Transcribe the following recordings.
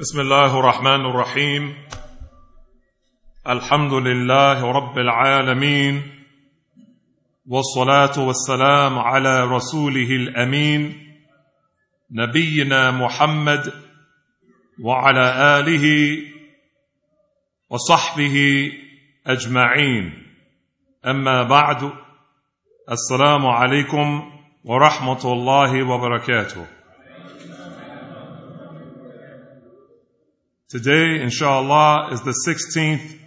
بسم الله الرحمن الرحيم. الحمد لله رب العالمين والصلاة والسلام على رسوله الأمين نبينا محمد وعلى آله وصحبه أجمعين. أما بعد السلام عليكم ورحمة الله وبركاته. Today, inshallah, is the 16th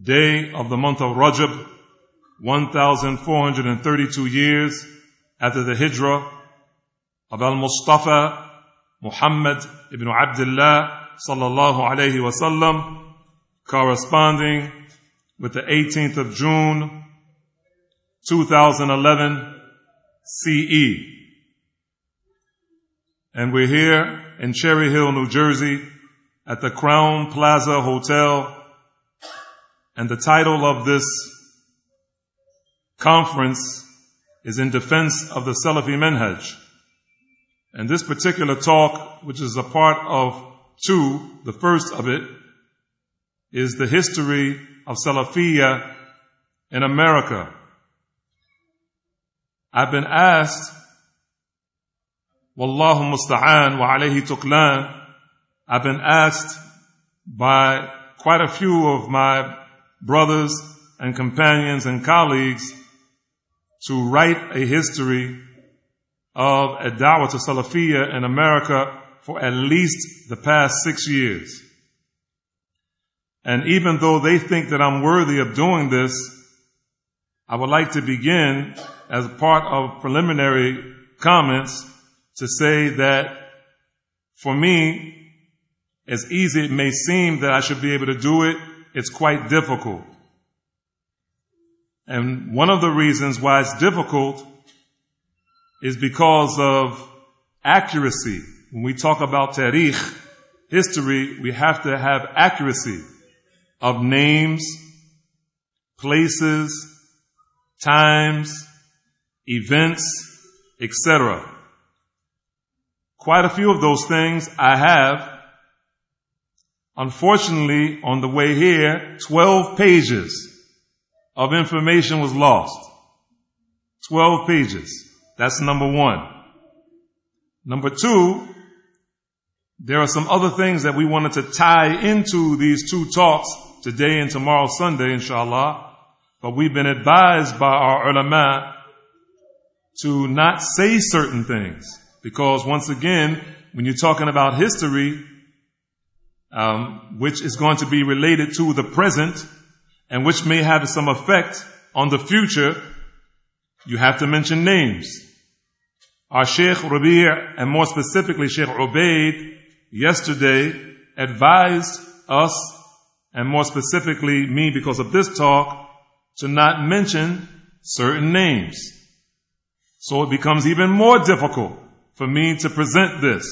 day of the month of Rajab, 1432 years after the hijrah of Al-Mustafa Muhammad ibn Abdullah sallallahu alayhi wasallam, corresponding with the 18th of June, 2011 CE. And we're here in Cherry Hill, New Jersey at the Crown Plaza Hotel. And the title of this conference is in defense of the Salafi Manhaj. And this particular talk, which is a part of two, the first of it, is the history of Salafiyya in America. I've been asked Wallahu musta'an wa alayhi tuklan. I've been asked by quite a few of my brothers and companions and colleagues to write a history of a da'wah to Salafiyya in America for at least the past six years. And even though they think that I'm worthy of doing this, I would like to begin as part of preliminary comments to say that for me, as easy it may seem that I should be able to do it, it's quite difficult. And one of the reasons why it's difficult is because of accuracy. When we talk about tarikh, history, we have to have accuracy of names, places, times, events, etc. Quite a few of those things I have. Unfortunately, on the way here, 12 pages of information was lost. 12 pages. That's number one. Number two, there are some other things that we wanted to tie into these two talks today and tomorrow Sunday, inshallah. But we've been advised by our ulama to not say certain things. Because once again, when you're talking about history, um, which is going to be related to the present and which may have some effect on the future, you have to mention names. Our Sheikh Rabi' and more specifically Sheikh Ubaid yesterday advised us and more specifically me because of this talk to not mention certain names. So it becomes even more difficult for me to present this.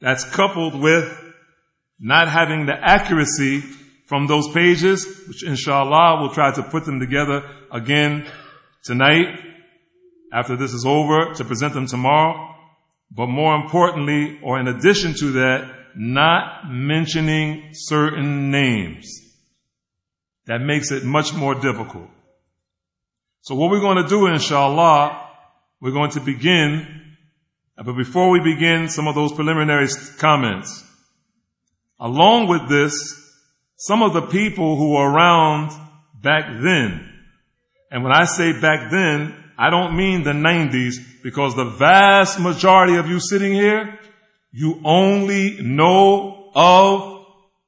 That's coupled with not having the accuracy from those pages, which inshallah we'll try to put them together again tonight after this is over to present them tomorrow. But more importantly, or in addition to that, not mentioning certain names. That makes it much more difficult. So what we're going to do, inshallah, we're going to begin but before we begin some of those preliminary comments, along with this, some of the people who were around back then, and when I say back then, I don't mean the 90s because the vast majority of you sitting here, you only know of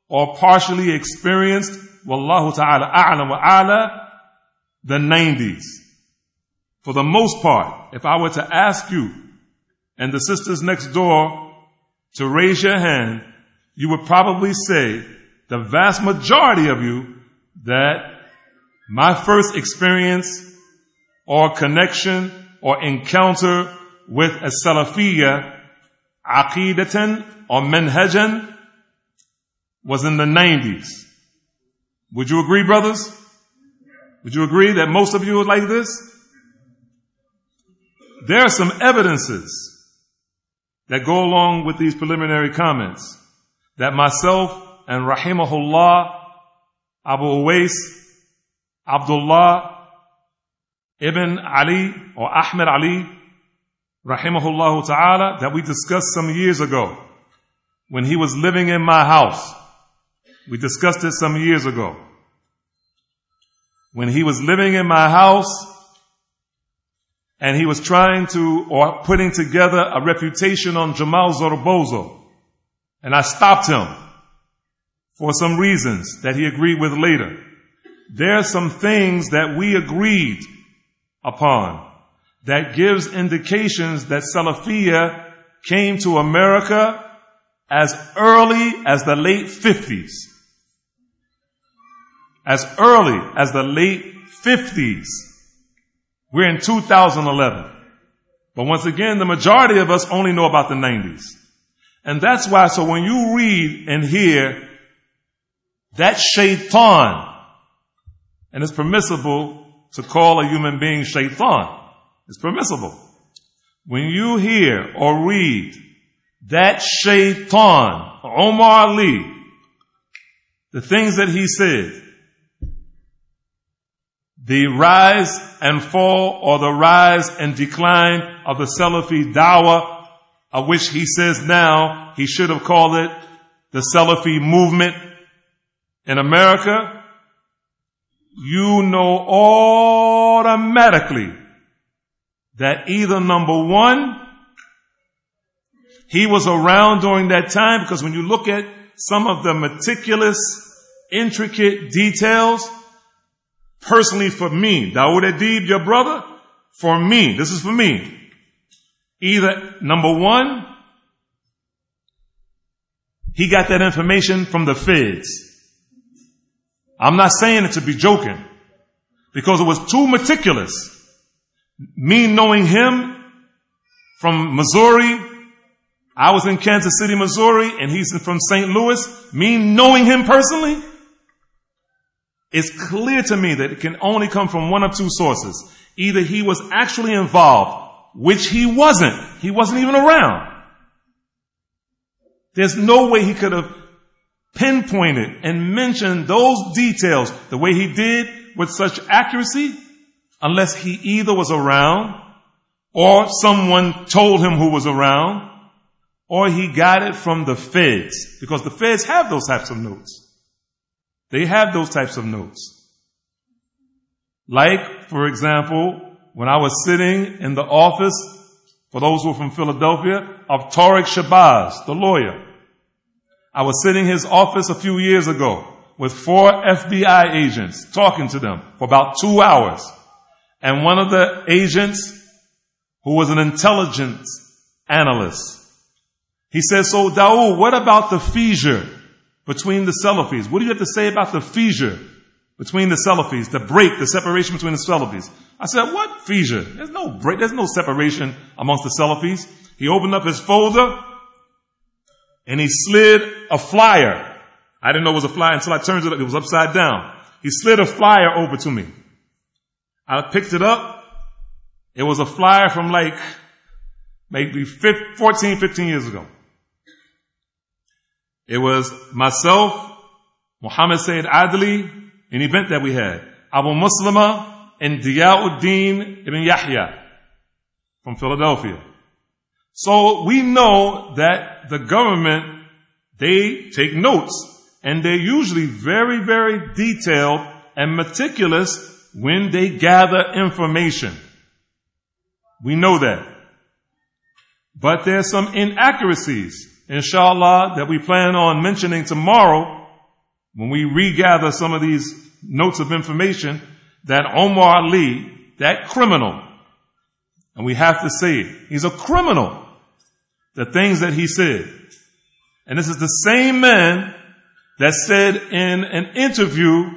or partially experienced, wallahu ta'ala a'lam wa ala, the 90s. For the most part, if I were to ask you, and the sisters next door to raise your hand, you would probably say, the vast majority of you, that my first experience or connection or encounter with a Salafiyya, aqidatan or manhajan, was in the 90s. Would you agree, brothers? Would you agree that most of you are like this? There are some evidences that go along with these preliminary comments that myself and Rahimahullah, Abu Uwais, Abdullah, Ibn Ali or Ahmed Ali, Rahimahullah Ta'ala, that we discussed some years ago when he was living in my house. We discussed it some years ago. When he was living in my house and he was trying to, or putting together a reputation on Jamal Zorbozo. And I stopped him for some reasons that he agreed with later. There are some things that we agreed upon that gives indications that Salafiyah came to America as early as the late 50s. As early as the late 50s. We're in 2011. But once again, the majority of us only know about the 90s. And that's why, so when you read and hear that shaitan, and it's permissible to call a human being shaitan. It's permissible. When you hear or read that shaitan, Omar Ali, the things that he said, the rise and fall or the rise and decline of the Salafi dawah, of which he says now he should have called it the Salafi movement in America, you know automatically that either number one, he was around during that time because when you look at some of the meticulous, intricate details, personally for me, Dawood Adib, your brother, for me, this is for me. Either number one, he got that information from the feds. I'm not saying it to be joking because it was too meticulous. Me knowing him from Missouri, I was in Kansas City, Missouri, and he's from St. Louis. Me knowing him personally, it's clear to me that it can only come from one of two sources. Either he was actually involved, which he wasn't. He wasn't even around. There's no way he could have pinpointed and mentioned those details the way he did with such accuracy unless he either was around or someone told him who was around or he got it from the feds because the feds have those types of notes. They have those types of notes. Like, for example, when I was sitting in the office, for those who are from Philadelphia, of Tariq Shabazz, the lawyer. I was sitting in his office a few years ago with four FBI agents talking to them for about two hours. And one of the agents, who was an intelligence analyst, he said, so Dawood, what about the fissure between the Salafis? What do you have to say about the fissure between the Salafis, the break, the separation between the Salafis? I said, what fissure? There's no break, there's no separation amongst the Salafis. He opened up his folder and he slid a flyer. I didn't know it was a flyer until I turned it up. It was upside down. He slid a flyer over to me. I picked it up. It was a flyer from like maybe 14, 15 years ago. It was myself, Muhammad Sayyid Adli, an event that we had. Abu Muslima and Diyauddin ibn Yahya from Philadelphia. So we know that the government, they take notes and they're usually very, very detailed and meticulous when they gather information. We know that. But there's some inaccuracies, inshallah, that we plan on mentioning tomorrow when we regather some of these notes of information that Omar Ali, that criminal, and we have to say it, he's a criminal the things that he said. And this is the same man that said in an interview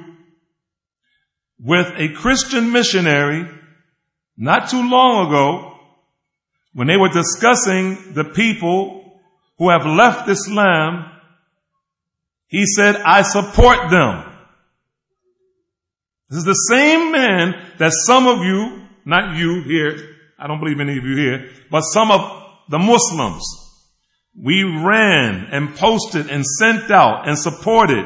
with a Christian missionary not too long ago when they were discussing the people who have left Islam, he said, I support them. This is the same man that some of you, not you here, I don't believe any of you here, but some of the Muslims we ran and posted and sent out and supported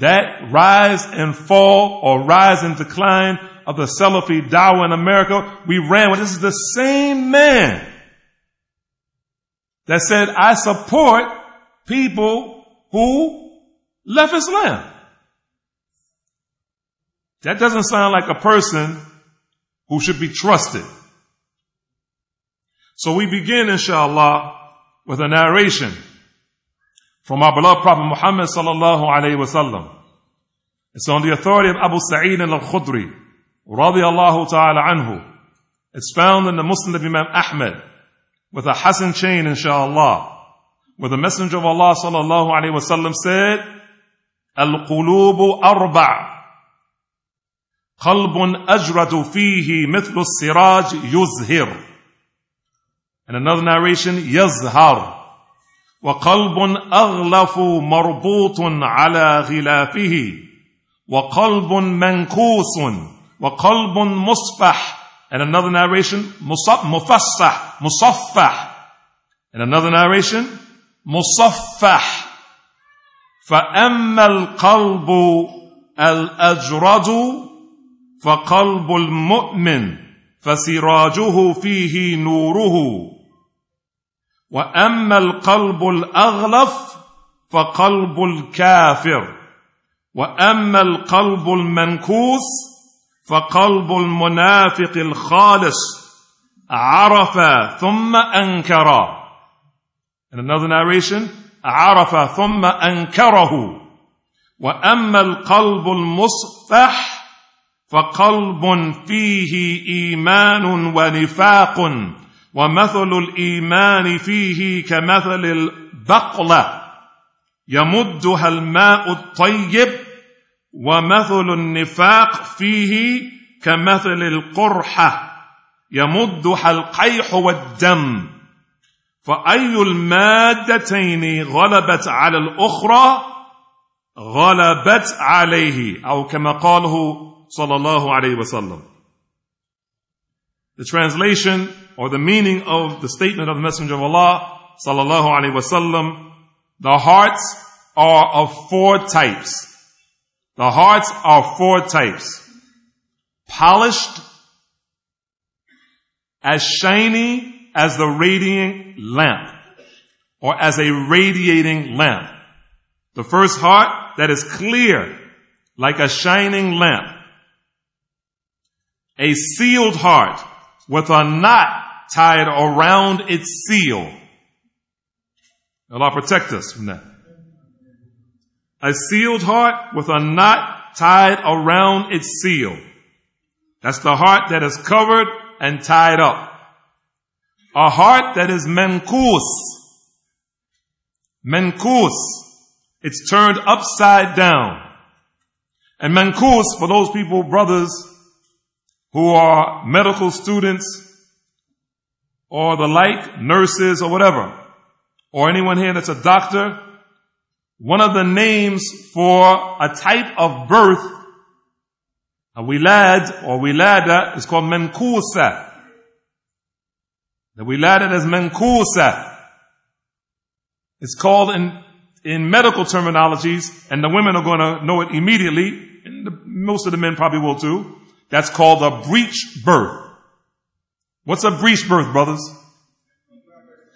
that rise and fall or rise and decline of the Salafi Dawah in America. We ran with this is the same man that said, I support people who left Islam. That doesn't sound like a person who should be trusted. So we begin, inshallah, with a narration from our beloved Prophet Muhammad sallallahu alayhi wasallam. It's on the authority of Abu Sa'id al-Khudri, radiyallahu ta'ala anhu. It's found in the Musnad of Imam Ahmad with a Hassan chain, inshallah, where the Messenger of Allah sallallahu alayhi wasallam said, Al-qulubu arba' قلب أجرد فيه مثل السراج يزهر and another narration يزهر وقلب أغلف مربوط على غلافه وقلب منكوس وقلب مصفح and another narration مفصح مصفح. And another narration مصفح. فأما القلب الأجرد فقلب المؤمن فسراجه فيه نوره. وأما القلب الأغلف فقلب الكافر. وأما القلب المنكوس فقلب المنافق الخالص. عرف ثم أنكر. In another narration, عرف ثم أنكره. وأما القلب المصفح فقلب فيه إيمان ونفاق ومثل الإيمان فيه كمثل البقلة. يمدها الماء الطيب ومثل النفاق فيه كمثل القرحة. يمدها القيح والدم فاي المادتين غلبت على الاخرى غلبت عليه أو كما قاله sallallahu alayhi wasallam. The translation or the meaning of the statement of the Messenger of Allah sallallahu alayhi wasallam, the hearts are of four types. The hearts are four types. Polished, as shiny as the radiant lamp, or as a radiating lamp. The first heart that is clear, like a shining lamp a sealed heart with a knot tied around its seal. Allah protect us from that. A sealed heart with a knot tied around its seal. That's the heart that is covered and tied up. A heart that is menkus. Menkus. It's turned upside down. And menkus, for those people, brothers, who are medical students or the like, nurses or whatever, or anyone here that's a doctor, one of the names for a type of birth, a wilad or wilada, is called menkusa. The wilada is menkusa. It's called in, in medical terminologies, and the women are going to know it immediately, and the, most of the men probably will too. That's called a breech birth. What's a breech birth, brothers?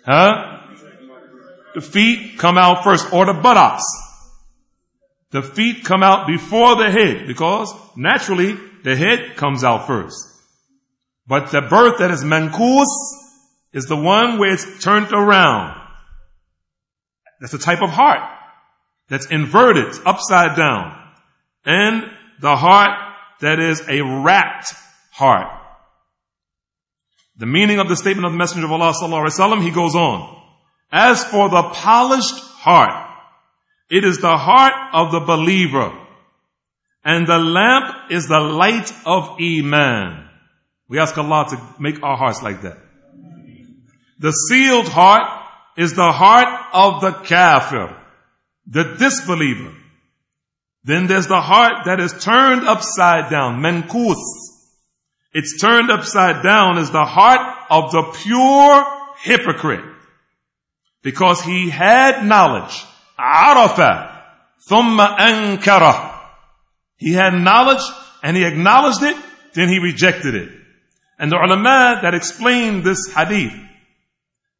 Huh? The feet come out first, or the buttocks. The feet come out before the head, because naturally the head comes out first. But the birth that is mankus is the one where it's turned around. That's a type of heart that's inverted, upside down. And the heart that is a wrapped heart. The meaning of the statement of the Messenger of Allah sallallahu alaihi wasallam, he goes on. As for the polished heart, it is the heart of the believer, and the lamp is the light of iman. We ask Allah to make our hearts like that. The sealed heart is the heart of the kafir, the disbeliever. Then there's the heart that is turned upside down, menkus. It's turned upside down is the heart of the pure hypocrite. because he had knowledge. Arafa, thumma ankara. He had knowledge and he acknowledged it, then he rejected it. And the ulama that explained this hadith,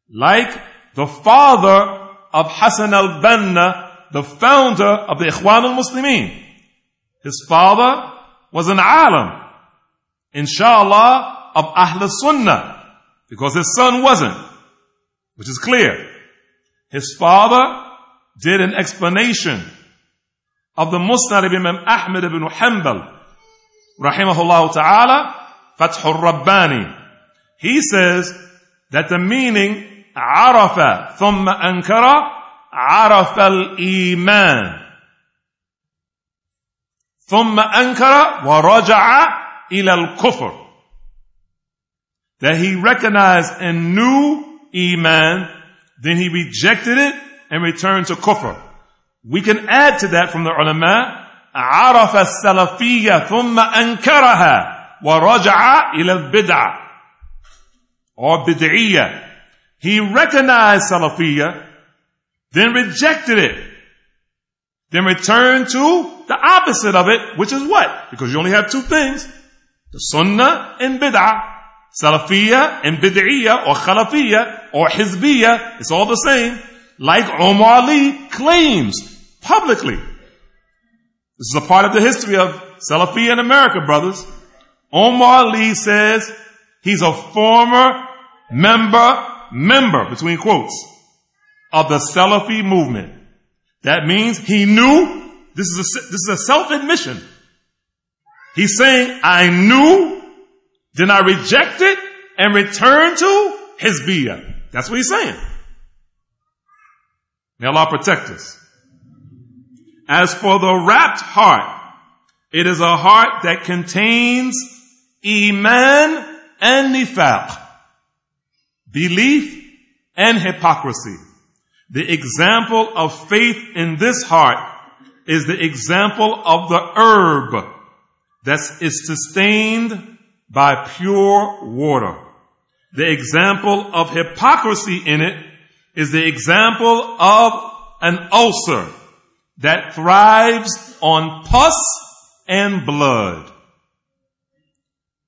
like the father of Hassan al-Banna, the founder of the Ikhwan al-Muslimin. His father was an alim, inshallah, of Ahl Sunnah, because his son wasn't, which is clear. His father did an explanation of the Musnad of Imam Ahmad ibn Hanbal, rahimahullah ta'ala, Fathul Rabbani. He says that the meaning عرف ثم أنكر عرف الإيمان ثم أنكر ورجع إلى الكفر that he recognized and knew Iman, then he rejected it and returned to kufr. We can add to that from the ulama, عرف السلفية ثم أنكرها ورجع إلى البدع or بدعية. He recognized Salafiyah, then rejected it, then returned to the opposite of it, which is what? Because you only have two things. The Sunnah and Bid'ah. Salafiyah and Bid'iyah or Khalafiyah or Hizbiyah. It's all the same. Like Omar Ali claims publicly. This is a part of the history of Salafiyah in America, brothers. Omar Ali says he's a former member, member, between quotes, of the Salafi movement. That means he knew this is a, this is a self-admission. He's saying, I knew, then I rejected and returned to his Hizbiyah. That's what he's saying. May Allah protect us. As for the wrapped heart, it is a heart that contains Iman and Nifaq. Belief and hypocrisy. The example of faith in this heart is the example of the herb that is sustained by pure water. The example of hypocrisy in it is the example of an ulcer that thrives on pus and blood.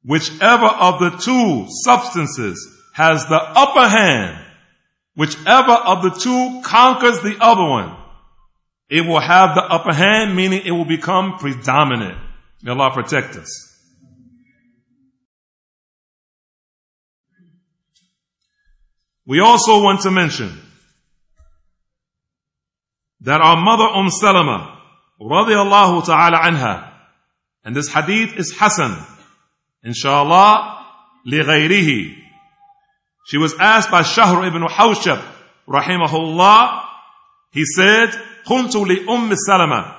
Whichever of the two substances has the upper hand, whichever of the two conquers the other one, it will have the upper hand, meaning it will become predominant. May Allah protect us. We also want to mention that our mother Umm Salama, radiallahu ta'ala anha, and this hadith is Hassan, inshallah, لغيره. She was asked by Shahr ibn Hawshab, rahimahullah, he said, قلت لأم سلمة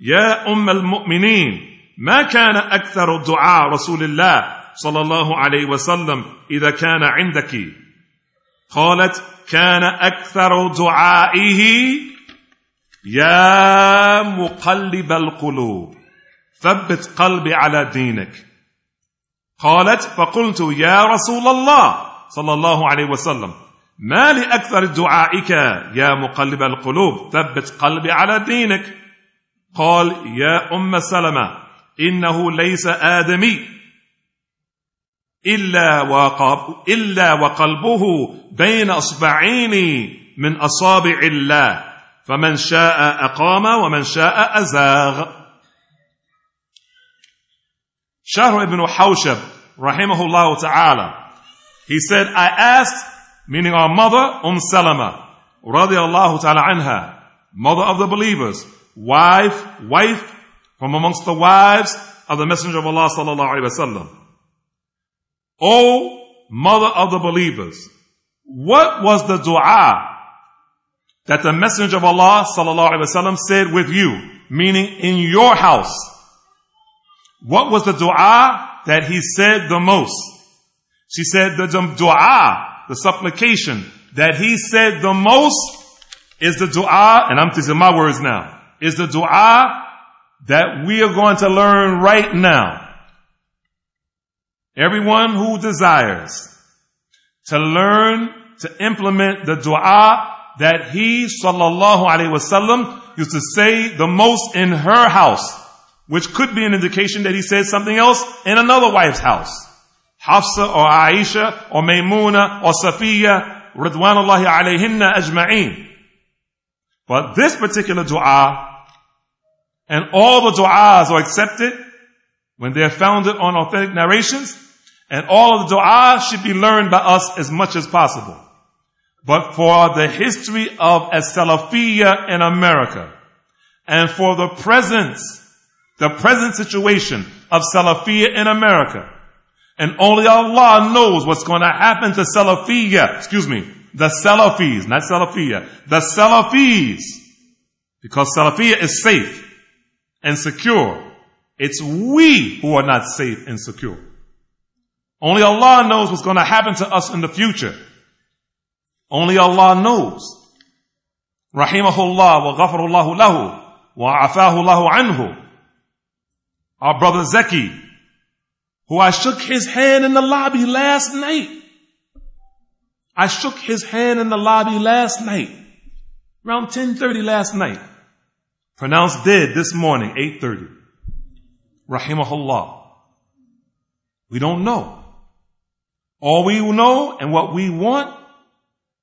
يا أم المؤمنين ما كان أكثر دعاء رسول الله صلى الله عليه وسلم إذا كان عندك قالت كان أكثر دعائه يا مقلب القلوب. ثبت قلبي على دينك. قالت فقلت يا رسول الله صلى الله عليه وسلم ما لأكثر دعائك يا مقلب القلوب؟ ثبت قلبي على دينك. قال يا أم سلمة إنه ليس آدمي. إلا, إلا وقلبه بين أصبعين من أصابع الله فمن شاء أقام ومن شاء أزاغ شهر ابن حوشب رحمه الله تعالى he said I asked meaning our mother, Umm Salama, radiallahu ta'ala anha, mother of the believers, wife, wife from amongst the wives of the Messenger of Allah sallallahu alaihi wasallam. O mother of the believers, what was the dua that the Messenger of Allah sallallahu alaihi wasallam said with you, meaning in your house? What was the dua that he said the most? She said the dua the supplication that he said the most is the dua, and I'm using my words now, is the dua that we are going to learn right now. Everyone who desires to learn to implement the dua that he, sallallahu alaihi wasallam, used to say the most in her house, which could be an indication that he said something else in another wife's house. Hafsa or Aisha or Maymuna or Safiya, Ridwanullahi alayhinna ajma'een. But this particular dua, and all the du'as are accepted when they are founded on authentic narrations, and all of the du'as should be learned by us as much as possible. But for the history of as-Salafiyya in America, and for the presence, the present situation of Salafiyya in America, and only Allah knows what's going to happen to Salafiyya, excuse me, the Salafis, not Salafiyya, the Salafis, because Salafiyya is safe and secure. It's we who are not safe and secure. Only Allah knows what's going to happen to us in the future. Only Allah knows. Rahimahullah wa ghafarullahu lahu wa afahu anhu. Our brother Zeki, who I shook his hand in the lobby last night. I shook his hand in the lobby last night, around 10.30 last night. Pronounced dead this morning, 8.30. Rahimahullah. We don't know. All we know and what we want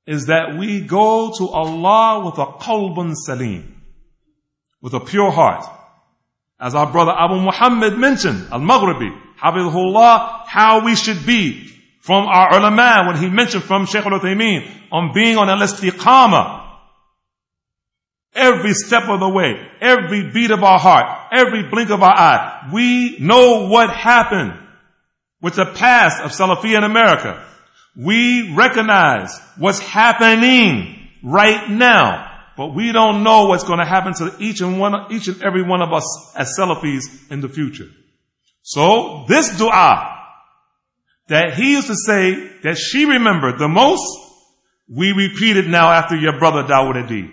is that we go to Allah with a qalbun salim, with a pure heart. As our brother Abu Muhammad mentioned, Al-Maghribi, Habibullah, how we should be from our ulama when he mentioned from Shaykh al-Uthaymeen on being on al-istiqamah. Every step of the way, every beat of our heart, every blink of our eye, we know what happened with the past of Salafiyya in America. We recognize what's happening right now, but we don't know what's going to happen to each and one, each and every one of us as Salafis in the future. So this dua that he used to say that she remembered the most, we repeat it now after your brother Dawood Adib.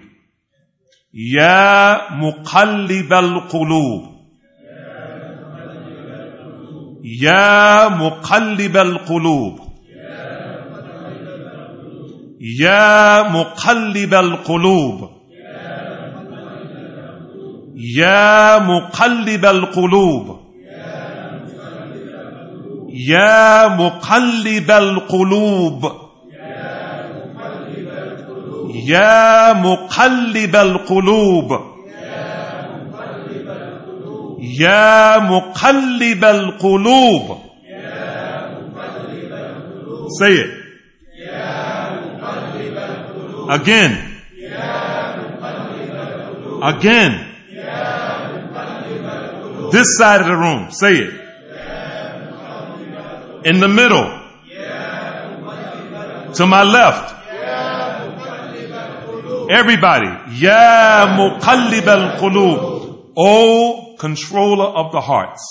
Ya muqallib al-qulub. Ya muqallib al-qulub. يا مقلب القلوب. يا مقلب القلوب. يا مقلب القلوب. يا مقلب القلوب. يا مقلب القلوب Say it. Again. Again. This side of the room. Say it. In the middle. To my left. Everybody. Ya muqallib al-qulub. O controller of the hearts.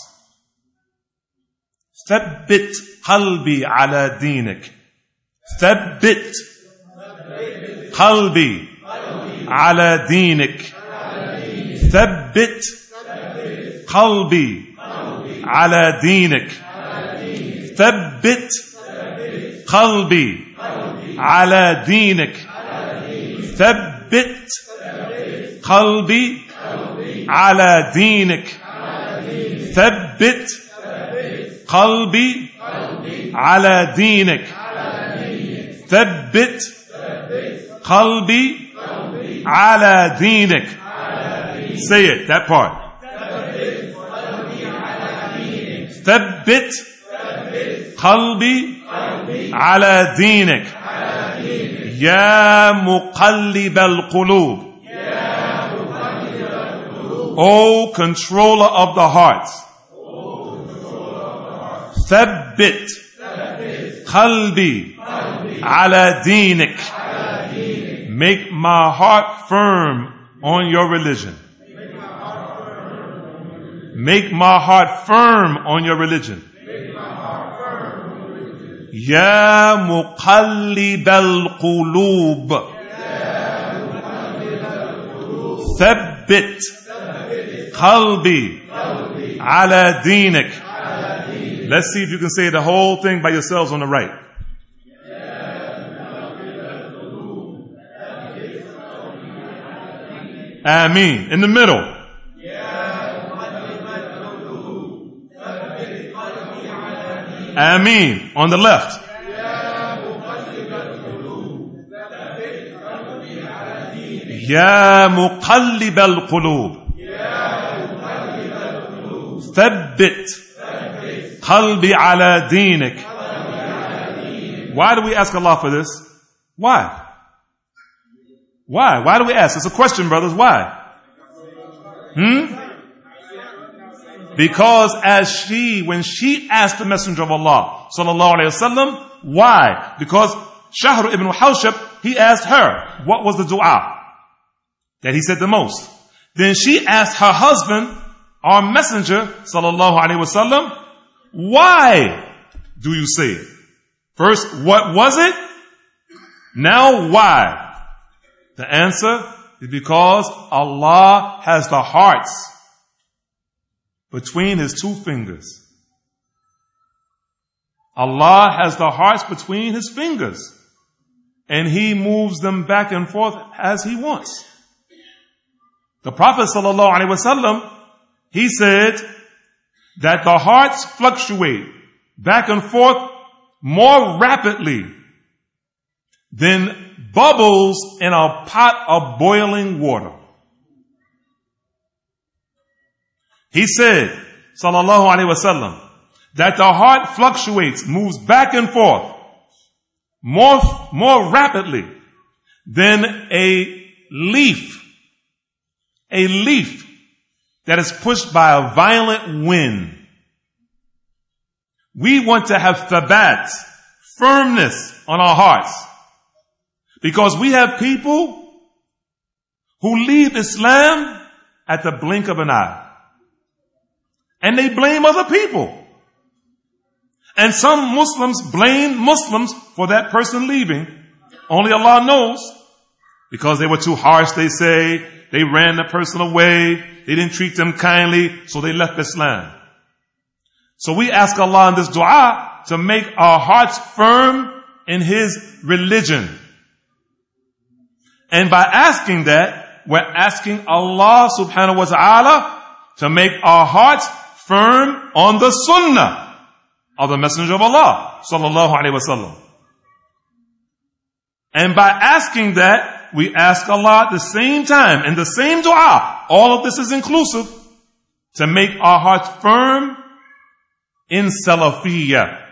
ثبت قلبي على دينك. ثبت قلبي على دينك ثبت قلبي على دينك ثبت قلبي على دينك ثبت قلبي على دينك. ثبت قلبي على دينك. ثبت قلبي على دينك. Say it that part. ثبت قلبي على دينك. يا مقلب القلوب. O controller of the hearts ثبت قلبي على دينك Make my heart firm on your religion. Make my heart firm on your religion. يا مقلب القلوب ثبت قلبي على دينك Let's see if you can say the whole thing by yourselves on the right. Ameen. In the middle. Ameen. On the left. يا مقلب القلوب ثبت قلبي على دينك Why do we ask Allah for this? Why? Why? Why do we ask? It's a question, brothers. Why? Hmm? Because as she, when she asked the Messenger of Allah, sallallahu alayhi wasallam, why? Because Shahr ibn Hawshab, he asked her, what was the dua? that he said the most. Then she asked her husband, our messenger, sallallahu alaihi wasallam, why do you say it? First, what was it? Now why? The answer is because Allah has the hearts between his two fingers. Allah has the hearts between his fingers and he moves them back and forth as he wants. The Prophet ﷺ, he said that the hearts fluctuate back and forth more rapidly than bubbles in a pot of boiling water. He said, sallallahu alaihi wasallam, that the heart fluctuates, moves back and forth more, more rapidly than a leaf a leaf that is pushed by a violent wind. We want to have thabat, firmness on our hearts. Because we have people who leave Islam at the blink of an eye. And they blame other people. And some Muslims blame Muslims for that person leaving. Only Allah knows. Because they were too harsh, they say. They ran the person away. They didn't treat them kindly, so they left Islam. So we ask Allah in this dua to make our hearts firm in His religion. And by asking that, we're asking Allah subhanahu wa ta'ala to make our hearts firm on the sunnah of the messenger of Allah sallallahu alaihi wasallam. And by asking that, we ask Allah at the same time, in the same dua, all of this is inclusive, to make our hearts firm in Salafiyah.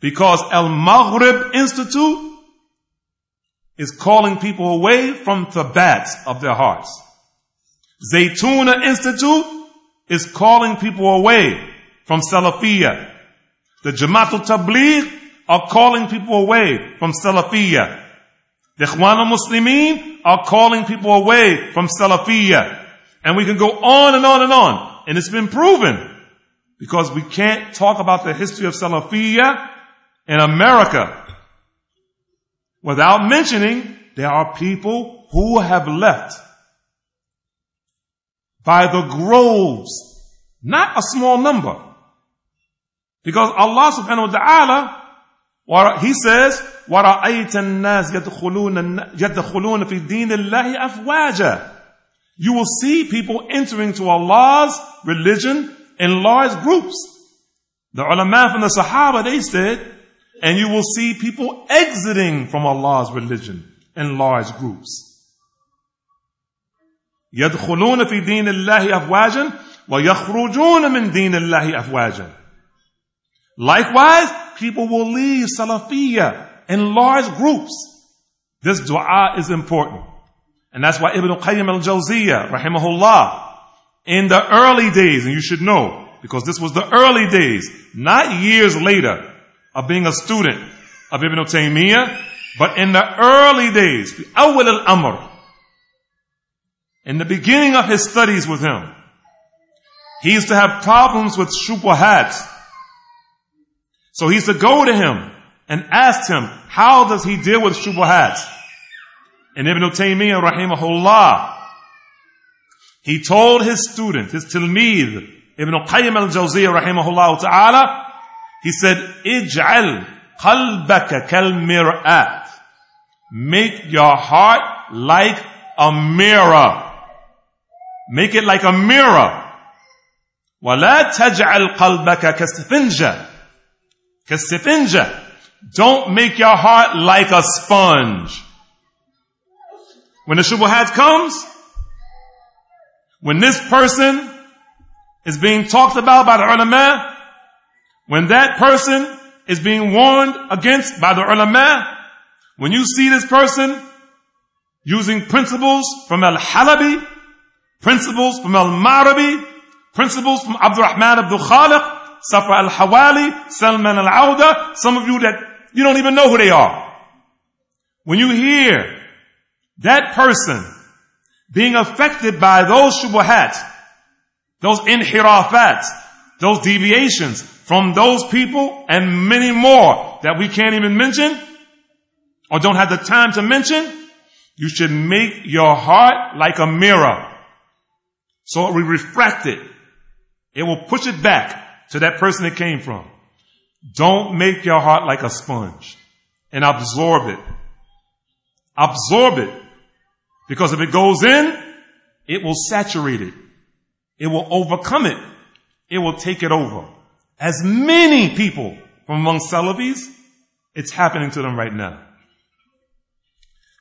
Because Al Maghrib Institute is calling people away from the bats of their hearts. Zaytuna Institute is calling people away from Salafiyah. The Jamaatul Tabligh are calling people away from Salafiyah. Ikhwan al-Muslimin are calling people away from Salafiyah. And we can go on and on and on. And it's been proven. Because we can't talk about the history of Salafiyah in America without mentioning there are people who have left by the groves. Not a small number. Because Allah subhanahu wa ta'ala he says, وَرَأَيْتَ النَّاسِ يَدْخُلُونَ, يَدْخُلُونَ فِي دِينِ اللَّهِ أَفْوَاجًا You will see people entering to Allah's religion in large groups. The ulama from the Sahaba, they said, and you will see people exiting from Allah's religion in large groups. يدخلون في دين الله أفواجا ويخرجون من دين الله أفواجا Likewise, people will leave Salafiyah in large groups. This dua is important. And that's why Ibn Qayyim al-Jawziyah, rahimahullah, in the early days, and you should know, because this was the early days, not years later of being a student of Ibn Taymiyyah, but in the early days, the al-amr, in the beginning of his studies with him, he used to have problems with shubuhat, so he used to go to him and ask him, how does he deal with shubuhat? And Ibn Taymiyyah rahimahullah, he told his student, his tilmid, Ibn Qayyim al-Jawziyah rahimahullah ta'ala, he said, Ij'al qalbaka kal mir'at. Make your heart like a mirror. Make it like a mirror. ولا تجعل قلبك كالسفنجة كالسفنجة. Don't make your heart like a sponge. When the Shubuhat comes, when this person is being talked about by the ulama, when that person is being warned against by the ulama, when you see this person using principles from Al-Halabi, principles from Al-Ma'ribi, principles from Abdurrahman Abdul Khaliq, Safar Al-Hawali, Salman Al-Auda, some of you that you don't even know who they are. When you hear that person being affected by those shubuhat, those inhirafat, those deviations from those people and many more that we can't even mention or don't have the time to mention, you should make your heart like a mirror. So it will refract it. It will push it back to that person it came from. Don't make your heart like a sponge and absorb it. Absorb it. Because if it goes in, it will saturate it. It will overcome it. It will take it over. As many people from among Salafis, it's happening to them right now.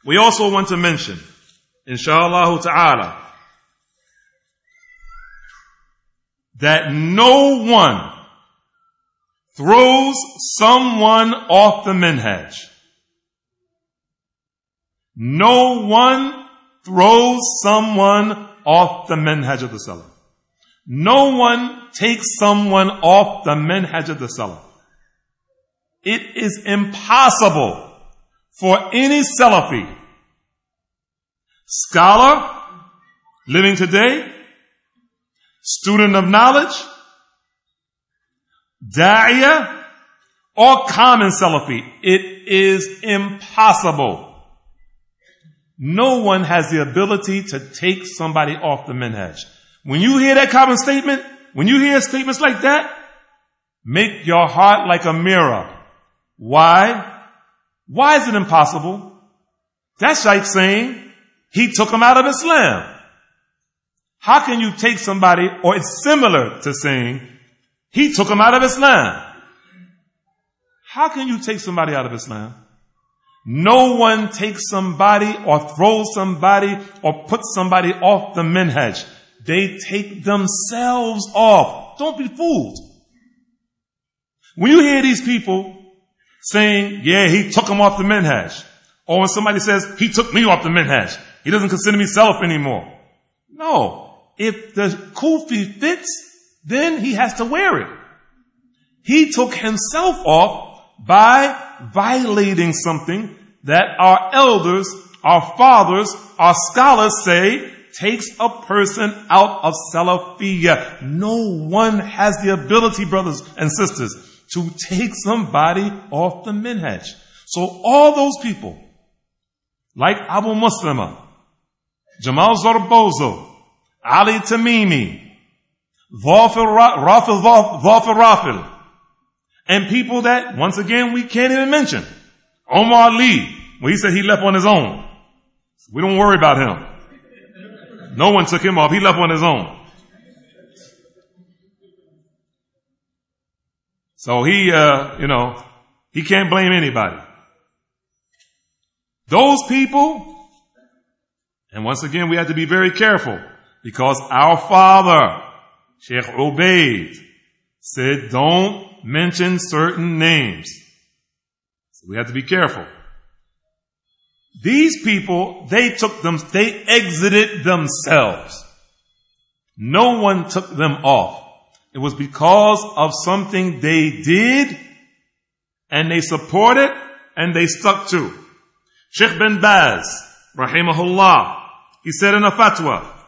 We also want to mention, inshallah ta'ala, that no one throws someone off the minhaj. No one throws someone off the minhaj of the salaf. No one takes someone off the minhaj of the salaf. It is impossible for any salafi, scholar, living today, student of knowledge, da'iyah, or common salafi. It is impossible no one has the ability to take somebody off the minhaj. When you hear that common statement, when you hear statements like that, make your heart like a mirror. Why? Why is it impossible? That's like saying he took him out of Islam. How can you take somebody, or it's similar to saying he took him out of Islam? How can you take somebody out of Islam? No one takes somebody or throws somebody or puts somebody off the minhaj. They take themselves off. Don't be fooled. When you hear these people saying, yeah, he took him off the minhaj, or when somebody says, he took me off the minhaj, he doesn't consider me self anymore. No. If the kufi fits, then he has to wear it. He took himself off by violating something that our elders, our fathers, our scholars say takes a person out of Salafiyah. No one has the ability, brothers and sisters, to take somebody off the minhaj. So all those people, like Abu Muslimah, Jamal Zarabozo, Ali Tamimi, Dhafir Rafil, and people that, once again, we can't even mention. Omar Ali, when he said he left on his own. We don't worry about him. No one took him off. He left on his own. So he, uh, you know, he can't blame anybody. Those people, and once again, we have to be very careful because our father, Sheikh Ubaid, said don't mention certain names. So we have to be careful. These people, they took them, they exited themselves. No one took them off. It was because of something they did and they supported and they stuck to. Sheikh bin Baz, rahimahullah, he said in a fatwa,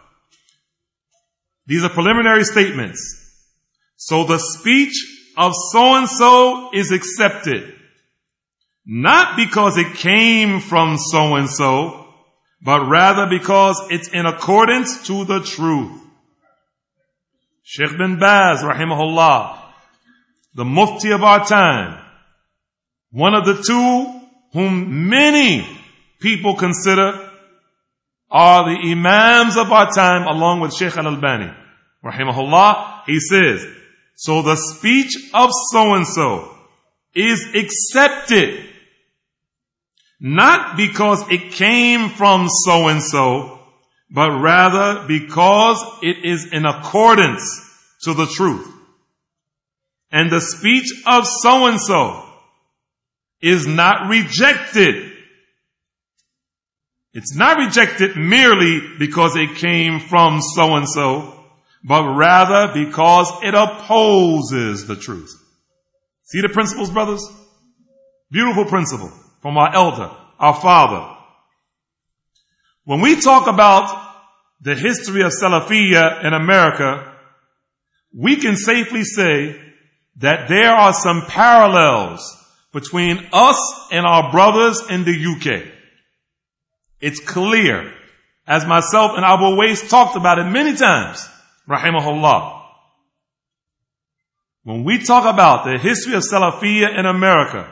these are preliminary statements. So the speech of so and so is accepted. Not because it came from so and so, but rather because it's in accordance to the truth. Sheikh bin Baz, rahimahullah, the mufti of our time, one of the two whom many people consider are the imams of our time along with Sheikh Al-Albani. Rahimahullah, he says, so the speech of so and so is accepted not because it came from so and so, but rather because it is in accordance to the truth. And the speech of so and so is not rejected. It's not rejected merely because it came from so and so, but rather because it opposes the truth. See the principles, brothers? Beautiful principle from our elder, our father. When we talk about the history of Salafiyya in America, we can safely say that there are some parallels between us and our brothers in the UK. It's clear, as myself and Abu Uwais talked about it many times, rahimahullah. When we talk about the history of Salafiyya in America,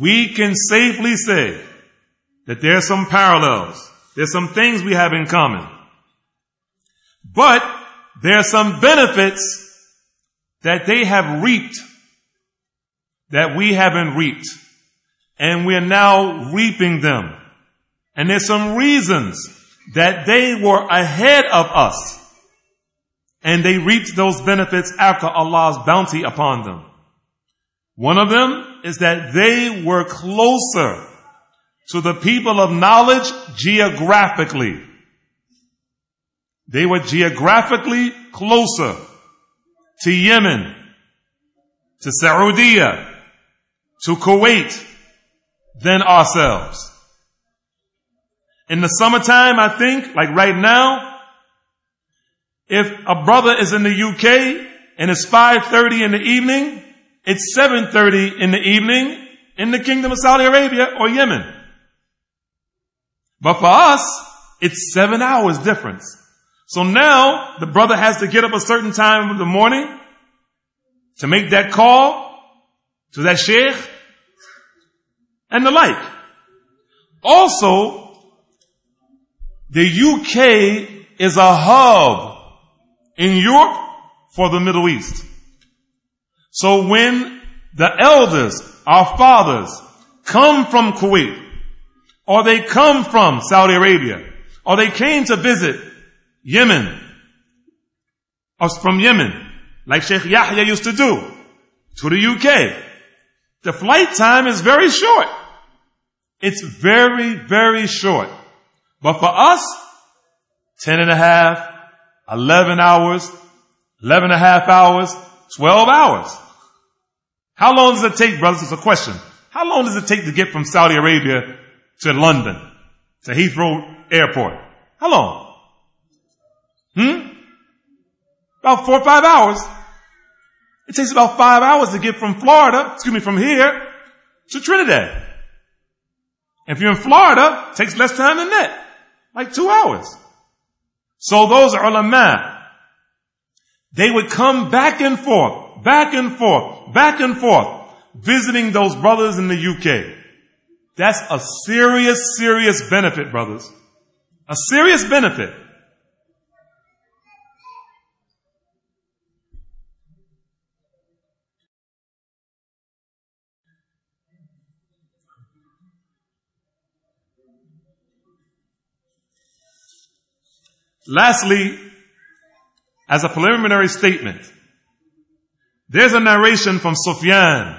we can safely say that there are some parallels. There's some things we have in common. But there are some benefits that they have reaped that we haven't reaped. And we're now reaping them. And there's some reasons that they were ahead of us. And they reaped those benefits after Allah's bounty upon them. One of them is that they were closer to the people of knowledge geographically. They were geographically closer to Yemen, to Saudi, to Kuwait than ourselves. In the summertime, I think, like right now, if a brother is in the UK and it's 5.30 in the evening, it's 7.30 in the evening in the kingdom of Saudi Arabia or Yemen. But for us, it's seven hours difference. So now the brother has to get up a certain time in the morning to make that call to that sheikh and the like. Also, the UK is a hub in Europe for the Middle East. So when the elders, our fathers, come from Kuwait, or they come from Saudi Arabia, or they came to visit Yemen, or from Yemen, like Sheikh Yahya used to do, to the UK, the flight time is very short. It's very, very short. But for us, 10 and a half, 11 hours, 11 and a half hours, 12 hours. How long does it take, brothers? It's a question. How long does it take to get from Saudi Arabia to London, to Heathrow Airport? How long? Hmm? About four or five hours. It takes about five hours to get from Florida, excuse me, from here to Trinidad. If you're in Florida, it takes less time than that. Like two hours. So those ulama, they would come back and forth back and forth, back and forth, visiting those brothers in the UK. That's a serious, serious benefit, brothers. A serious benefit. Lastly, as a preliminary statement, there's a narration from Sufyan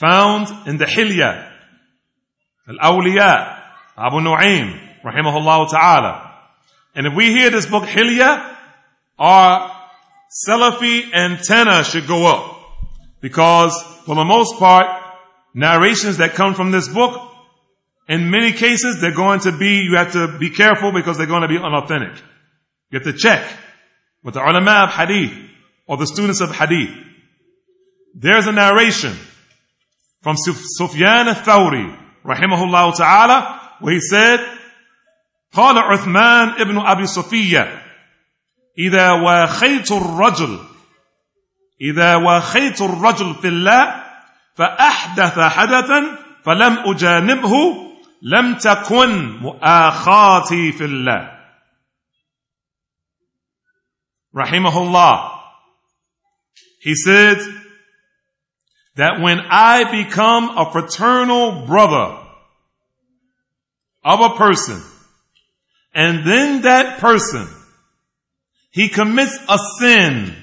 found in the Hilya, Al-Awliya, Abu Nu'aym, rahimahullah ta'ala. And if we hear this book Hilya, our Salafi antenna should go up. Because for the most part, narrations that come from this book, in many cases, they're going to be, you have to be careful because they're going to be unauthentic. You have to check with the ulama of hadith or the students of hadith. There's a narration from Sufyan al-Thawri, rahimahullah ta'ala, where he said, قال عثمان ابن أبي صفية إذا واخيت الرجل إذا واخيت الرجل في الله فأحدث حدثا فلم أجانبه لم تكن مؤاخاتي في الله rahimahullah he said that when I become a fraternal brother of a person and then that person he commits a sin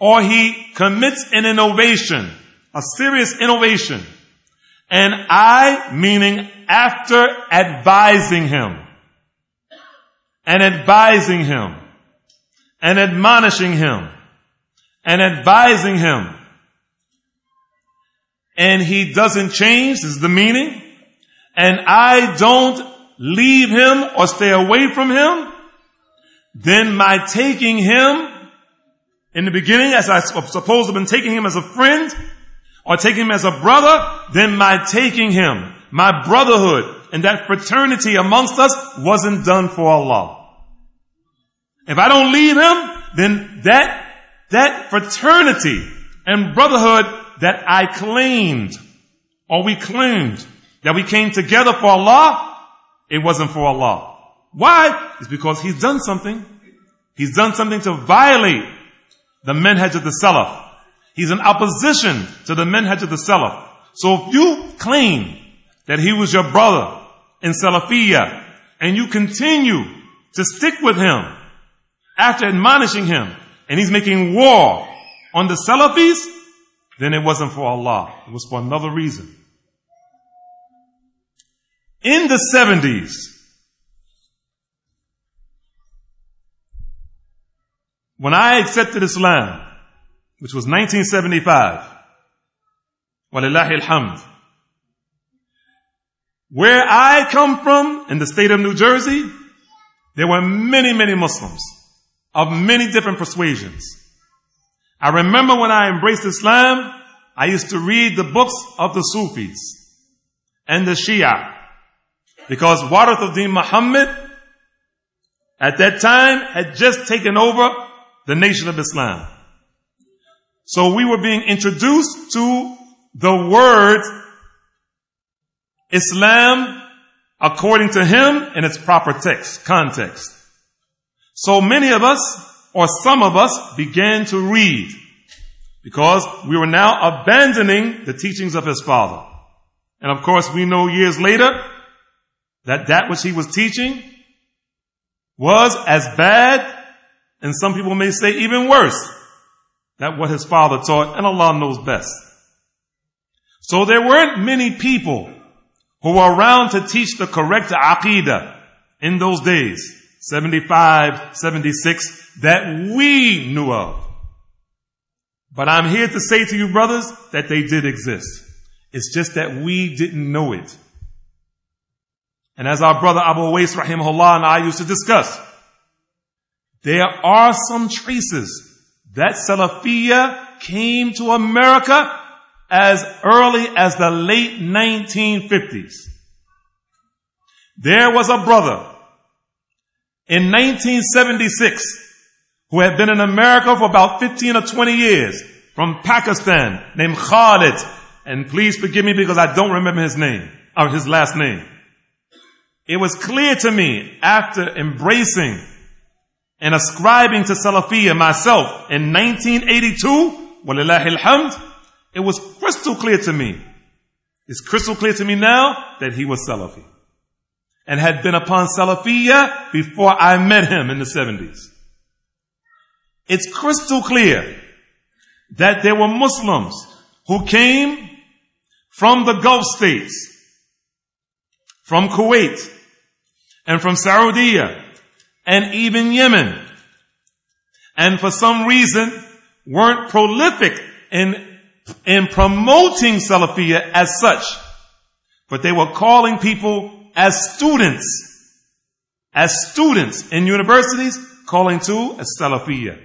or he commits an innovation, a serious innovation and I, meaning after advising him and advising him and admonishing him and advising him. And he doesn't change, is the meaning, and I don't leave him or stay away from him, then my taking him in the beginning as I suppose I've been taking him as a friend or taking him as a brother, then my taking him, my brotherhood, and that fraternity amongst us wasn't done for Allah. If I don't leave him, then that, that fraternity and brotherhood that I claimed, or we claimed, that we came together for Allah, it wasn't for Allah. Why? It's because he's done something. He's done something to violate the manhaj of the Salaf. He's in opposition to the manhaj of the Salaf. So if you claim that he was your brother in Salafiyah and you continue to stick with him after admonishing him and he's making war on the Salafis, then it wasn't for Allah. It was for another reason. In the 70s, when I accepted Islam, which was 1975. Walillahi alhamd. Where I come from, in the state of New Jersey, there were many, many Muslims of many different persuasions. I remember when I embraced Islam, I used to read the books of the Sufis and the Shia because Warithuddin Muhammad at that time had just taken over the nation of Islam. So we were being introduced to the word Islam according to him in its proper text, context. So many of us, or some of us, began to read because we were now abandoning the teachings of his father. And of course, we know years later that that which he was teaching was as bad, and some people may say even worse that what his father taught, and Allah knows best. So there weren't many people who were around to teach the correct aqidah in those days, 75, 76, that we knew of. But I'm here to say to you brothers that they did exist. It's just that we didn't know it. And as our brother Abu Uwais rahimahullah and I used to discuss, there are some traces that Salafiyah came to America as early as the late 1950s. There was a brother in 1976 who had been in America for about 15 or 20 years from Pakistan named Khalid. And please forgive me because I don't remember his name or his last name. It was clear to me after embracing and ascribing to Salafiyah myself in 1982, walillahi alhamd, it was crystal clear to me. It's crystal clear to me now that he was Salafi. And had been upon Salafiyah before I met him in the 70s. It's crystal clear that there were Muslims who came from the Gulf states, from Kuwait, and from Saudi and even Yemen. And for some reason weren't prolific in, in promoting Salafiyah as such. But they were calling people as students, as students in universities, calling to as Salafiyah.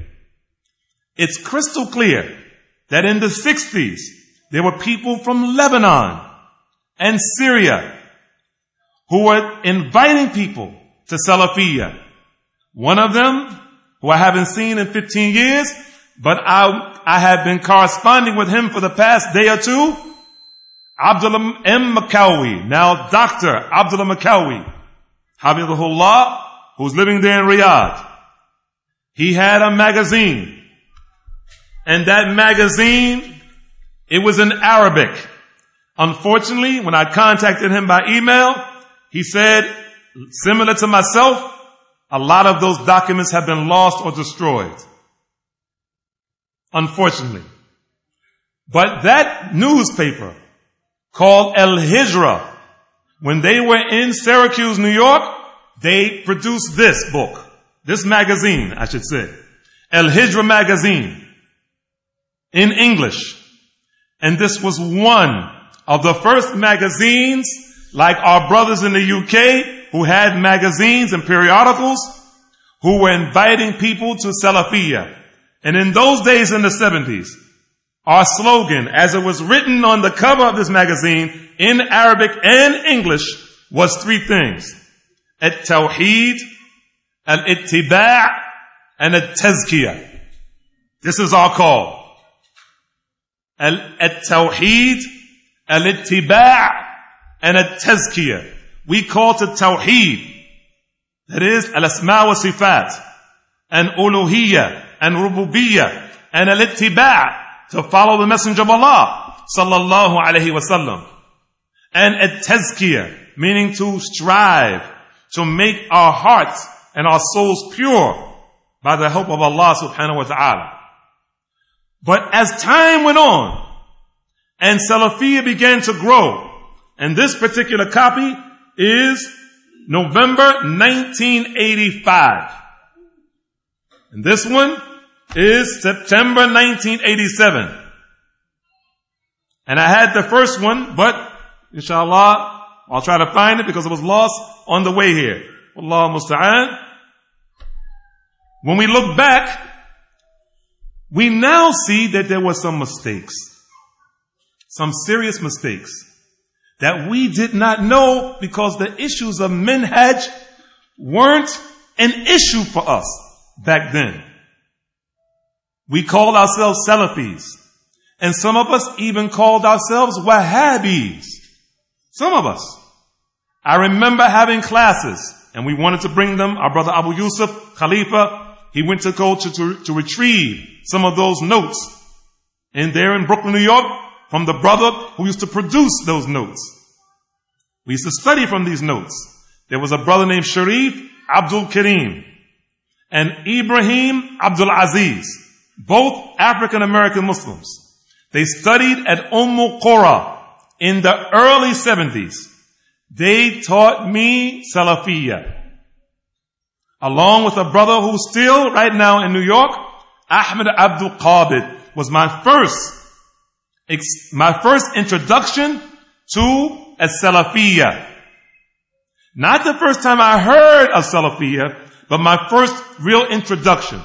It's crystal clear that in the 60s, there were people from Lebanon and Syria who were inviting people to Salafiyah one of them, who I haven't seen in 15 years, but I, I have been corresponding with him for the past day or two. Abdullah M. Makawi, now Dr. Abdullah Makawi, Habibullah, who's living there in Riyadh. He had a magazine. And that magazine, it was in Arabic. Unfortunately, when I contacted him by email, he said, similar to myself, a lot of those documents have been lost or destroyed. Unfortunately. But that newspaper called El Hijra, when they were in Syracuse, New York, they produced this book, this magazine, I should say, El Hijra magazine in English. And this was one of the first magazines like our brothers in the UK who had magazines and periodicals who were inviting people to Salafiyah. And in those days in the 70s, our slogan, as it was written on the cover of this magazine in Arabic and English, was three things. At-Tawheed, Al-Ittiba' and At-Tazkiyah. This is our call. At-Tawheed, Al-Ittiba' and At-Tazkiyah. We call it Tawheed. That is Al-Asma wa Sifat and Uluhiyah and Rububiyyah and Al-Ittiba' to follow the messenger of Allah sallallahu alaihi wasallam. And at tazkiyah, meaning to strive to make our hearts and our souls pure by the help of Allah subhanahu wa ta'ala. But as time went on and Salafiyah began to grow, and this particular copy is November 1985. And this one is September 1987. And I had the first one, but inshallah, I'll try to find it because it was lost on the way here. Allah musta'an. When we look back, we now see that there were some mistakes. Some serious mistakes that we did not know because the issues of minhaj weren't an issue for us back then. We called ourselves Salafis. And some of us even called ourselves Wahhabis. Some of us. I remember having classes and we wanted to bring them. Our brother Abu Yusuf, Khalifa, he went to go to, to, retrieve some of those notes in there in Brooklyn, New York from the brother who used to produce those notes. We used to study from these notes. There was a brother named Sharif Abdul Karim and Ibrahim Abdul Aziz both African American Muslims. They studied at Umm Qura in the early 70s. They taught me Salafiyah. Along with a brother who's still right now in New York, Ahmed Abdul Qabid was my first, my first introduction to a Salafiyah. Not the first time I heard of Salafiyah, but my first real introduction.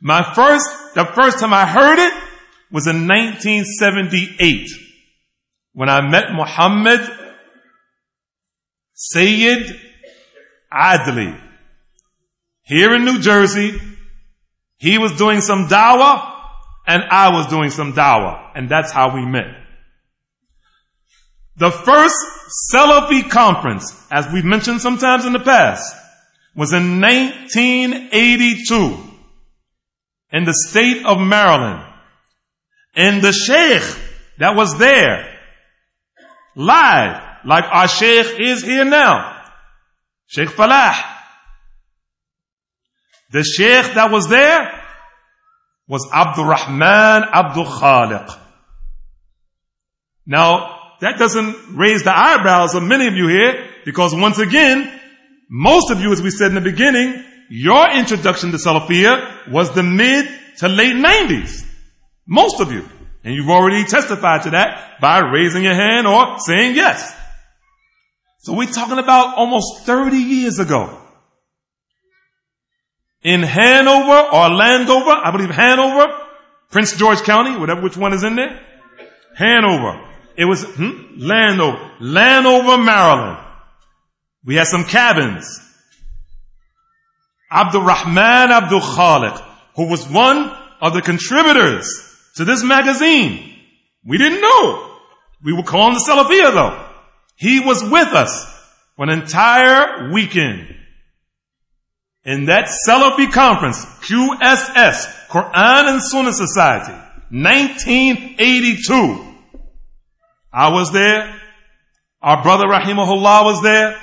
My first, the first time I heard it was in 1978 when I met Muhammad Sayyid Adli here in New Jersey. He was doing some dawah and I was doing some dawah and that's how we met. The first Salafi conference, as we've mentioned sometimes in the past, was in 1982 in the state of Maryland. And the sheikh that was there, live, like our sheikh is here now, Sheikh Falah. The sheikh that was there was Abdul Rahman Abdul Khaliq. Now, that doesn't raise the eyebrows of many of you here, because once again, most of you, as we said in the beginning, your introduction to Salafia was the mid to late 90s. Most of you. And you've already testified to that by raising your hand or saying yes. So we're talking about almost 30 years ago. In Hanover or Landover, I believe Hanover, Prince George County, whatever which one is in there. Hanover. It was hmm, Landover. Landover, Maryland. We had some cabins. Abdul Rahman Abdul Khaliq, who was one of the contributors to this magazine. We didn't know. We would call him the Salafiyah though. He was with us for an entire weekend. In that Salafi conference, QSS, Quran and Sunnah Society, 1982. I was there. Our brother Rahimahullah was there.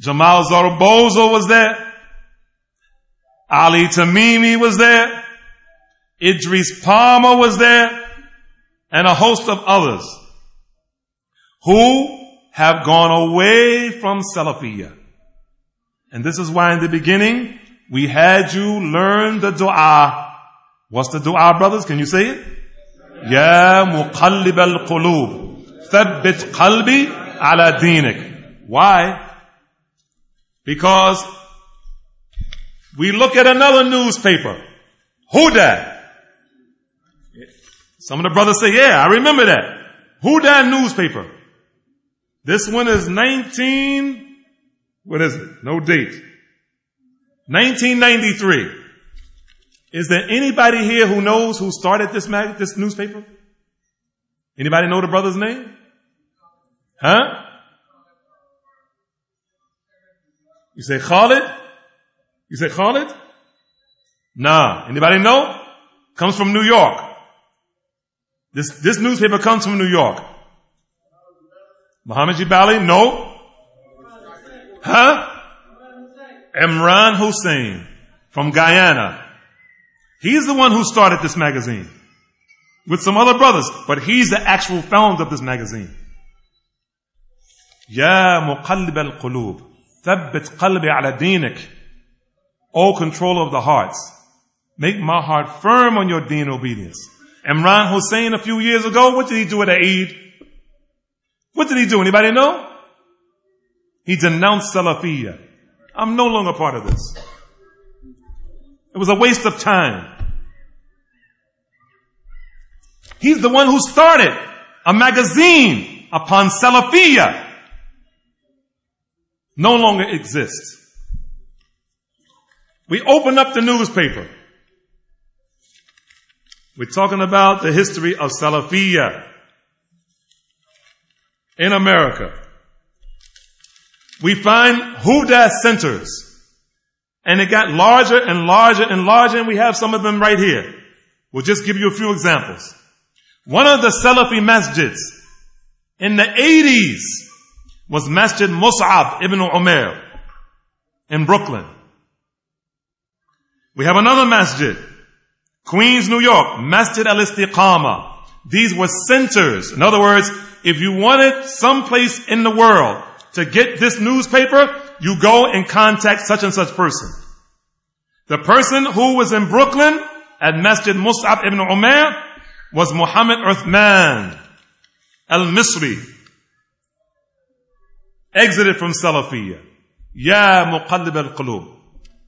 Jamal Zarabozo was there. Ali Tamimi was there. Idris Palmer was there. And a host of others who have gone away from Salafiyah. And this is why in the beginning we had you learn the dua. What's the dua, brothers? Can you say it? Ya muqallib al-qulub. Thabbit qalbi ala dinik. Why? Because we look at another newspaper. Huda. Some of the brothers say, yeah, I remember that. Huda newspaper. This one is 19, what is it? No date. 1993. Is there anybody here who knows who started this mag- this newspaper? Anybody know the brother's name? Huh? You say Khalid? You say Khalid? Nah. Anybody know? Comes from New York. This, this newspaper comes from New York. Muhammad Jibali? No. Huh? Imran Hussein from Guyana. He's the one who started this magazine with some other brothers, but he's the actual founder of this magazine. Ya muqallib al-qulub, thabbit qalbi ala dinik. O controller of the hearts, make my heart firm on your deen obedience. Imran Hussein a few years ago, what did he do at Eid? What did he do? Anybody know? He denounced Salafiyah. I'm no longer part of this. It was a waste of time. He's the one who started a magazine upon Salafiyah. No longer exists. We open up the newspaper. We're talking about the history of Salafiyah in America. We find Huda centers. And it got larger and larger and larger, and we have some of them right here. We'll just give you a few examples. One of the Salafi masjids in the 80s was Masjid Mus'ab ibn Umair in Brooklyn. We have another masjid, Queens, New York, Masjid al-Istiqama. These were centers. In other words, if you wanted someplace in the world to get this newspaper, you go and contact such and such person. The person who was in Brooklyn at Masjid Mus'ab ibn Umair was Muhammad Uthman al-Misri. Exited from Salafiyah. Ya muqallib al-qulub.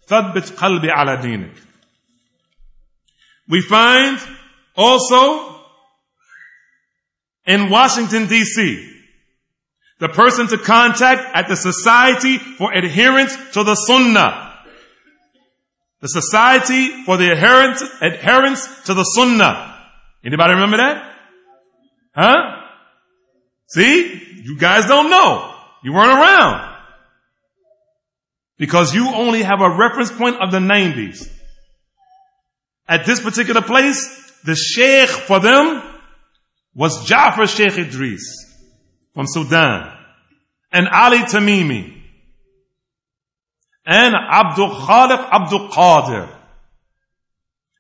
Thabbit qalbi ala dinik. We find also in Washington DC. The person to contact at the Society for Adherence to the Sunnah. The Society for the Adherence, Adherence to the Sunnah. Anybody remember that? Huh? See? You guys don't know. You weren't around. Because you only have a reference point of the 90s. At this particular place, the sheikh for them was Ja'far Sheikh Idris from Sudan and Ali Tamimi and Abdul Khaliq Abdul Qadir.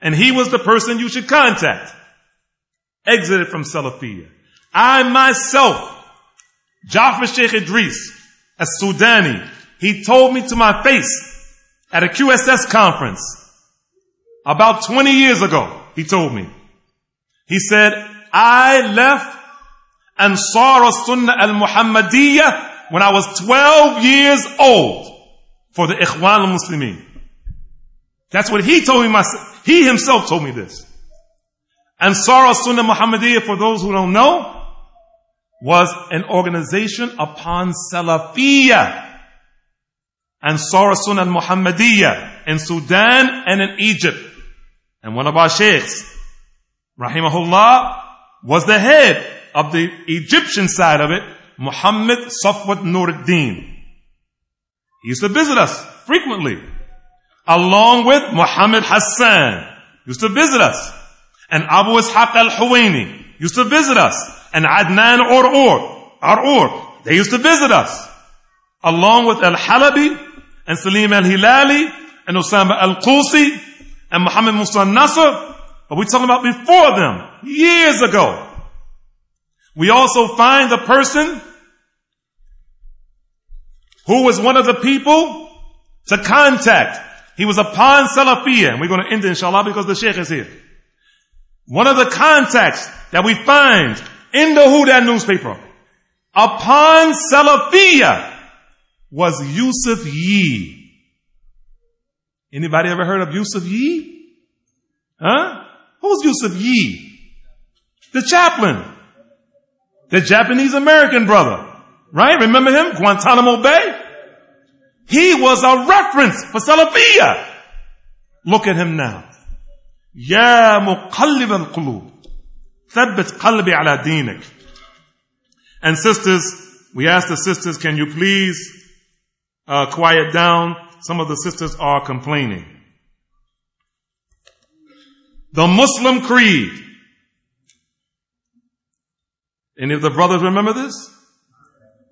And he was the person you should contact. Exited from Salafiyah. I myself, Ja'far Sheikh Idris, a Sudani, he told me to my face at a QSS conference about 20 years ago. He told me. He said, I left Ansar Sunnah al-Muhammadiyah when I was 12 years old for the Ikhwan al-Muslimin. That's what he told me myself. He himself told me this. Ansar Sunnah Muhammadiyah, for those who don't know, was an organization upon Salafiyah. Ansar Sunnah Muhammadiyah in Sudan and in Egypt. And one of our sheikhs, rahimahullah, was the head of the Egyptian side of it, Muhammad Safwat Nuruddin. He used to visit us frequently, along with Muhammad Hassan. Used to visit us. And Abu Ishaq al-Huwaini used to visit us. And Adnan Ur'ur, Ur'ur, they used to visit us. Along with Al-Halabi and Salim al-Hilali and Osama al-Qusi and Muhammad Musa Nasr. But we're talking about before them, years ago. We also find the person who was one of the people to contact. He was upon Salafiyah, and we're going to end it inshallah because the Sheikh is here. One of the contacts that we find in the Huda newspaper upon Salafiyah was Yusuf Yee. Anybody ever heard of Yusuf Yee? Huh? Who's Yusuf Yee? The chaplain. The Japanese American brother. Right? Remember him? Guantanamo Bay? He was a reference for Salafiyah. Look at him now. يا مقلب القلوب ثبت قلبي على دينك and sisters we ask the sisters can you please uh, quiet down some of the sisters are complaining the muslim creed any of the brothers remember this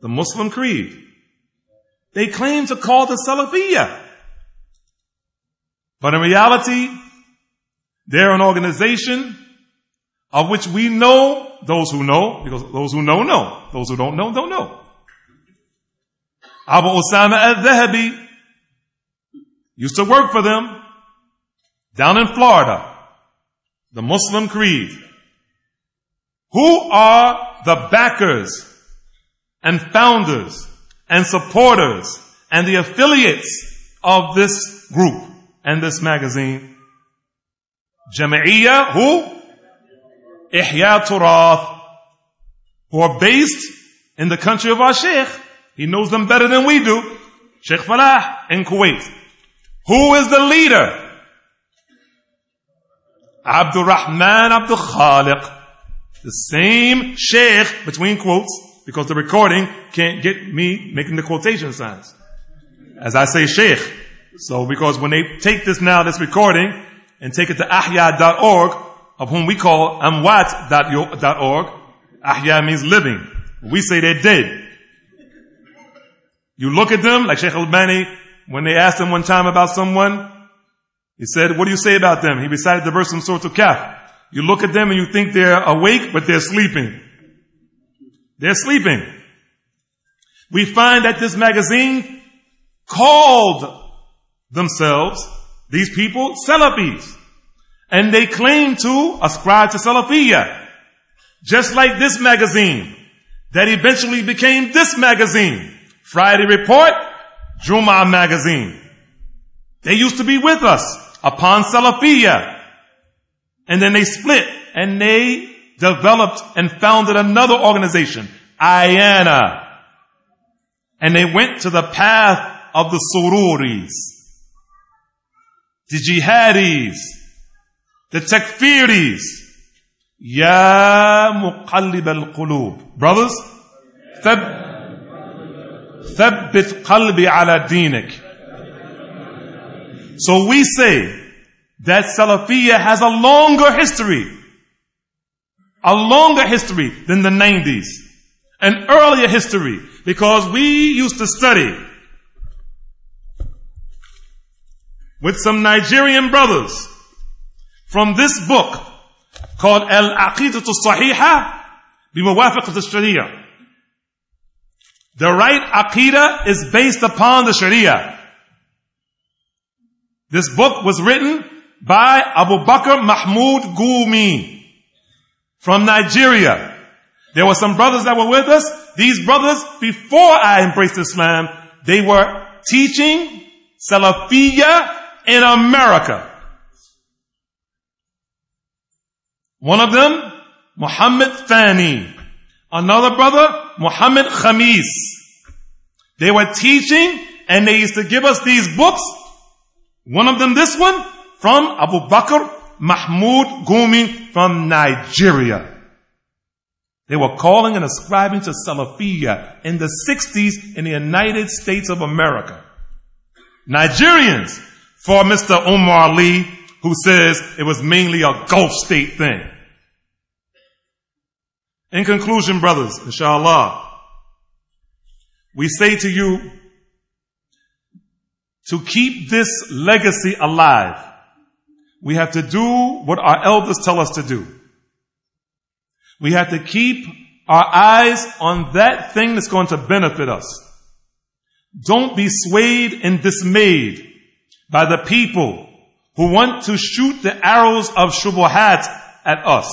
the muslim creed they claim to call the salafiyah but in reality they're an organization of which we know those who know, because those who know, know. Those who don't know, don't know. Abu Osama al-Dhahabi used to work for them down in Florida. The Muslim Creed. Who are the backers and founders and supporters and the affiliates of this group and this magazine? Jama'iyya who? Ihya Turath. Who are based in the country of our Sheikh. He knows them better than we do. Sheikh Falah in Kuwait. Who is the leader? Abdul Rahman Abdul Khaliq. The same Sheikh between quotes because the recording can't get me making the quotation signs. As I say Sheikh. So because when they take this now, this recording, and take it to ahya.org, of whom we call amwat.org. Ahya means living. We say they're dead. You look at them, like Sheikh Albani, when they asked him one time about someone, he said, what do you say about them? He recited the verse from Surah Al-Kahf. You look at them and you think they're awake, but they're sleeping. They're sleeping. We find that this magazine called themselves these people, Salafis. And they claim to ascribe to Salafiyah. Just like this magazine that eventually became this magazine. Friday Report, Juma magazine. They used to be with us upon Salafiyah. And then they split and they developed and founded another organization, IANA. And they went to the path of the Sururis the jihadis, the takfiris. Ya muqallib al-qulub. Brothers, ثبت قلبي على دينك. So we say that Salafiyah has a longer history, a longer history than the 90s, an earlier history, because we used to study with some Nigerian brothers from this book called Al-Aqidah al-Sahiha بموافقة الشريعة. The right Aqidah is based upon the Sharia. This book was written by Abu Bakr Mahmoud Gumi from Nigeria. There were some brothers that were with us. These brothers, before I embraced Islam, they were teaching Salafiyah in America. One of them, Muhammad Fani. Another brother, Muhammad Khamis. They were teaching and they used to give us these books. One of them, this one, from Abu Bakr Mahmoud Gumi from Nigeria. They were calling and ascribing to Salafiyah in the 60s in the United States of America. Nigerians for Mr. Omar Ali, who says it was mainly a Gulf state thing. In conclusion, brothers, inshallah, we say to you to keep this legacy alive. We have to do what our elders tell us to do. We have to keep our eyes on that thing that's going to benefit us. Don't be swayed and dismayed by the people who want to shoot the arrows of shubuhat at us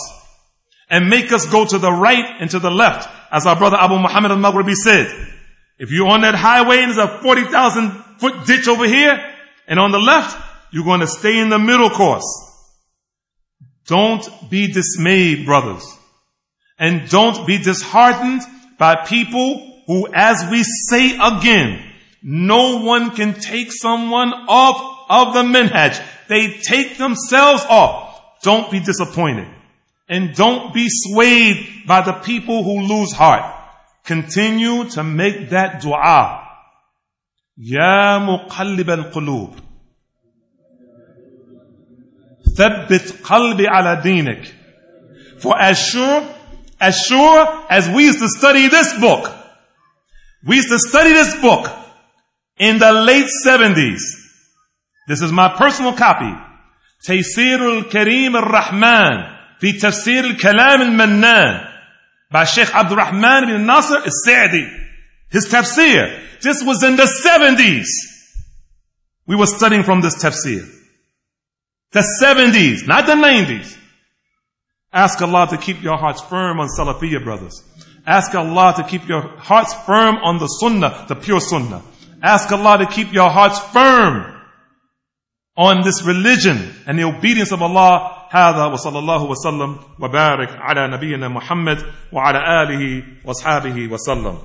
and make us go to the right and to the left. As our brother Abu Muhammad al-Maghribi said, if you're on that highway and there's a 40,000 foot ditch over here and on the left, you're going to stay in the middle course. Don't be dismayed, brothers. And don't be disheartened by people who, as we say again, no one can take someone off of the minhaj. They take themselves off. Don't be disappointed. And don't be swayed by the people who lose heart. Continue to make that dua. Ya muqallib al-qulub. ثبت قلبي على دينك. For as sure, as sure as we used to study this book, we used to study this book in the late 70s. This is my personal copy. تيسير الكريم الرحمن في تفسير الكلام المنان by Sheikh Abdul Rahman bin Nasir al-Sa'di. His tafsir. This was in the 70s. We were studying from this tafsir. The 70s, not the 90s. Ask Allah to keep your hearts firm on Salafiyah, brothers. Ask Allah to keep your hearts firm on the Sunnah, the pure Sunnah. Ask Allah to keep your hearts firm on this religion and the obedience of Allah. هذا وصلى الله وسلم وبارك على نبينا محمد وعلى آله وأصحابه وسلم